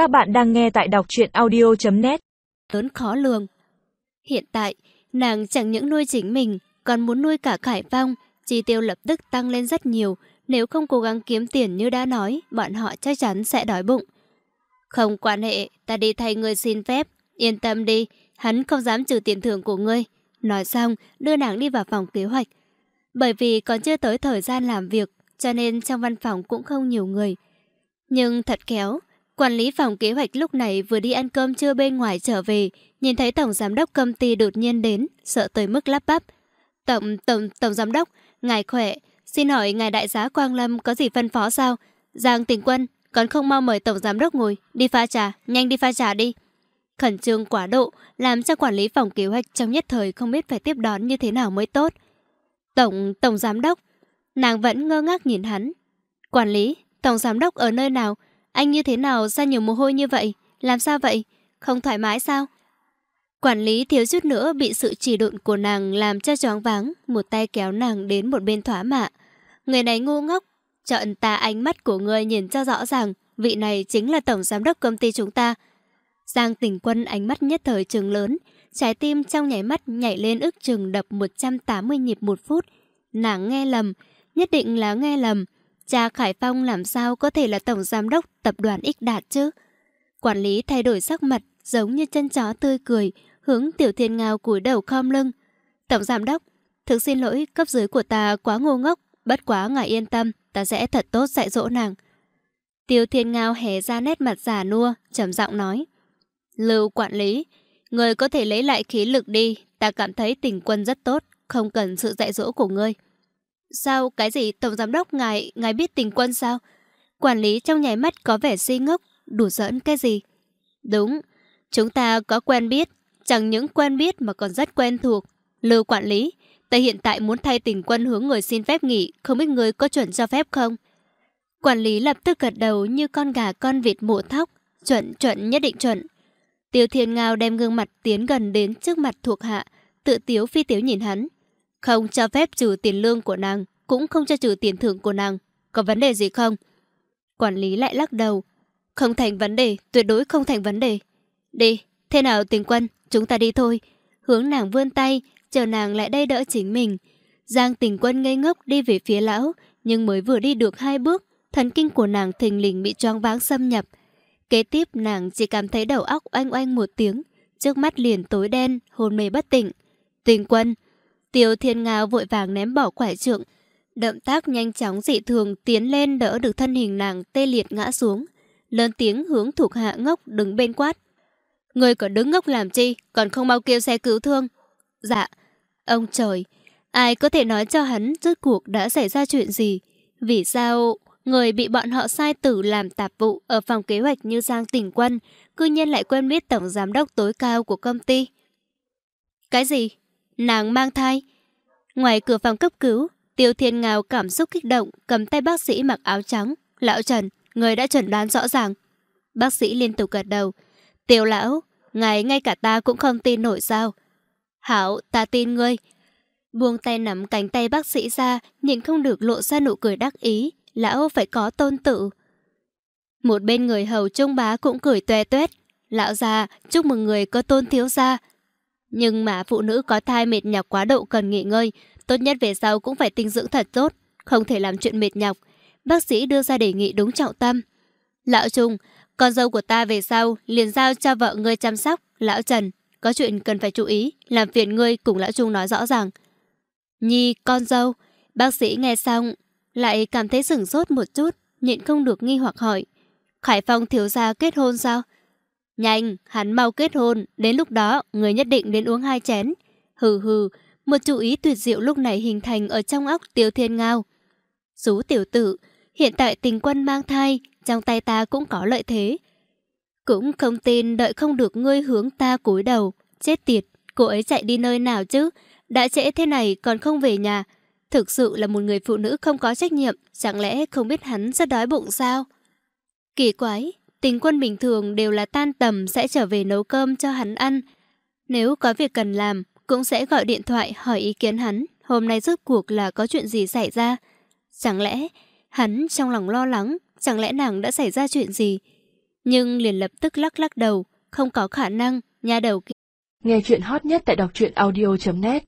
Các bạn đang nghe tại đọc truyện audio.net Lớn khó lường. Hiện tại, nàng chẳng những nuôi chính mình, còn muốn nuôi cả Khải Phong. Chi tiêu lập tức tăng lên rất nhiều. Nếu không cố gắng kiếm tiền như đã nói, bọn họ chắc chắn sẽ đói bụng. Không quan hệ, ta đi thay ngươi xin phép. Yên tâm đi, hắn không dám trừ tiền thưởng của ngươi. Nói xong, đưa nàng đi vào phòng kế hoạch. Bởi vì còn chưa tới thời gian làm việc, cho nên trong văn phòng cũng không nhiều người. Nhưng thật khéo, quản lý phòng kế hoạch lúc này vừa đi ăn cơm trưa bên ngoài trở về, nhìn thấy tổng giám đốc công ty đột nhiên đến, sợ tới mức lắp bắp. Tổng, tổng, tổng giám đốc, ngài khỏe, xin hỏi ngài đại giá Quang Lâm có gì phân phó sao? Giang tình quân, còn không mau mời tổng giám đốc ngồi, đi pha trà, nhanh đi pha trà đi. Khẩn trương quá độ, làm cho quản lý phòng kế hoạch trong nhất thời không biết phải tiếp đón như thế nào mới tốt. Tổng, tổng giám đốc, nàng vẫn ngơ ngác nhìn hắn. Quản lý, tổng giám đốc ở nơi nào? Anh như thế nào ra nhiều mồ hôi như vậy? Làm sao vậy? Không thoải mái sao? Quản lý thiếu chút nữa bị sự chỉ độn của nàng làm cho choáng váng, một tay kéo nàng đến một bên thỏa mạ. Người này ngu ngốc, chọn ta ánh mắt của người nhìn cho rõ ràng, vị này chính là tổng giám đốc công ty chúng ta. Giang tỉnh quân ánh mắt nhất thời trường lớn, trái tim trong nhảy mắt nhảy lên ức chừng đập 180 nhịp một phút. Nàng nghe lầm, nhất định là nghe lầm. Cha Khải Phong làm sao có thể là tổng giám đốc tập đoàn X Đạt chứ? Quản lý thay đổi sắc mặt, giống như chân chó tươi cười, hướng Tiểu Thiên Ngao cúi đầu khom lưng. Tổng giám đốc, thực xin lỗi, cấp dưới của ta quá ngu ngốc, bất quá ngài yên tâm, ta sẽ thật tốt dạy dỗ nàng. Tiêu Thiên Ngao hé ra nét mặt già nua, trầm giọng nói. Lưu quản lý, người có thể lấy lại khí lực đi, ta cảm thấy tình quân rất tốt, không cần sự dạy dỗ của ngươi. Sao, cái gì tổng giám đốc ngài, ngài biết tình quân sao? Quản lý trong nháy mắt có vẻ si ngốc, đủ giỡn cái gì? Đúng, chúng ta có quen biết, chẳng những quen biết mà còn rất quen thuộc. Lưu quản lý, ta hiện tại muốn thay tình quân hướng người xin phép nghỉ, không biết người có chuẩn cho phép không? Quản lý lập tức gật đầu như con gà con vịt mổ thóc, chuẩn chuẩn nhất định chuẩn. Tiêu Thiên Ngao đem gương mặt tiến gần đến trước mặt thuộc hạ, tự tiếu phi tiếu nhìn hắn. Không cho phép trừ tiền lương của nàng, cũng không cho trừ tiền thưởng của nàng. Có vấn đề gì không? Quản lý lại lắc đầu. Không thành vấn đề, tuyệt đối không thành vấn đề. Đi, thế nào tình quân, chúng ta đi thôi. Hướng nàng vươn tay, chờ nàng lại đây đỡ chính mình. Giang tình quân ngây ngốc đi về phía lão, nhưng mới vừa đi được hai bước, thần kinh của nàng thình lình bị choáng váng xâm nhập. Kế tiếp nàng chỉ cảm thấy đầu óc oanh oanh một tiếng, trước mắt liền tối đen, hồn mê bất tỉnh. Tình quân, Tiêu Thiên Nga vội vàng ném bỏ quải trượng, động tác nhanh chóng dị thường tiến lên đỡ được thân hình nàng tê liệt ngã xuống, lớn tiếng hướng thuộc hạ ngốc đứng bên quát. Người còn đứng ngốc làm chi, còn không mau kêu xe cứu thương. Dạ, ông trời, ai có thể nói cho hắn rốt cuộc đã xảy ra chuyện gì? Vì sao người bị bọn họ sai tử làm tạp vụ ở phòng kế hoạch như Giang Tỉnh Quân, cư nhiên lại quen biết tổng giám đốc tối cao của công ty? Cái gì? Nàng mang thai. Ngoài cửa phòng cấp cứu, Tiêu Thiên Ngào cảm xúc kích động, cầm tay bác sĩ mặc áo trắng. Lão Trần, người đã chuẩn đoán rõ ràng. Bác sĩ liên tục gật đầu. Tiêu lão, ngài ngay cả ta cũng không tin nổi sao. Hảo, ta tin ngươi. Buông tay nắm cánh tay bác sĩ ra, nhìn không được lộ ra nụ cười đắc ý. Lão phải có tôn tự. Một bên người hầu trung bá cũng cười toe tuét Lão già, chúc mừng người có tôn thiếu gia. Nhưng mà phụ nữ có thai mệt nhọc quá độ cần nghỉ ngơi, tốt nhất về sau cũng phải tinh dưỡng thật tốt, không thể làm chuyện mệt nhọc. Bác sĩ đưa ra đề nghị đúng trọng tâm. Lão Trung, con dâu của ta về sau liền giao cho vợ ngươi chăm sóc. Lão Trần, có chuyện cần phải chú ý, làm phiền ngươi cùng Lão Trung nói rõ ràng. Nhi, con dâu, bác sĩ nghe xong, lại cảm thấy sửng sốt một chút, nhịn không được nghi hoặc hỏi. Khải Phong thiếu gia kết hôn sao? Nhanh, hắn mau kết hôn, đến lúc đó người nhất định đến uống hai chén. Hừ hừ, một chú ý tuyệt diệu lúc này hình thành ở trong óc Tiêu Thiên Ngao. Sú tiểu tử, hiện tại tình quân mang thai, trong tay ta cũng có lợi thế. Cũng không tin đợi không được ngươi hướng ta cúi đầu. Chết tiệt, cô ấy chạy đi nơi nào chứ? Đã trễ thế này còn không về nhà. Thực sự là một người phụ nữ không có trách nhiệm, chẳng lẽ không biết hắn rất đói bụng sao? Kỳ quái, Tình quân bình thường đều là tan tầm sẽ trở về nấu cơm cho hắn ăn. Nếu có việc cần làm, cũng sẽ gọi điện thoại hỏi ý kiến hắn. Hôm nay rốt cuộc là có chuyện gì xảy ra? Chẳng lẽ hắn trong lòng lo lắng, chẳng lẽ nàng đã xảy ra chuyện gì? Nhưng liền lập tức lắc lắc đầu, không có khả năng, nhà đầu kia. Nghe chuyện hot nhất tại đọc truyện audio.net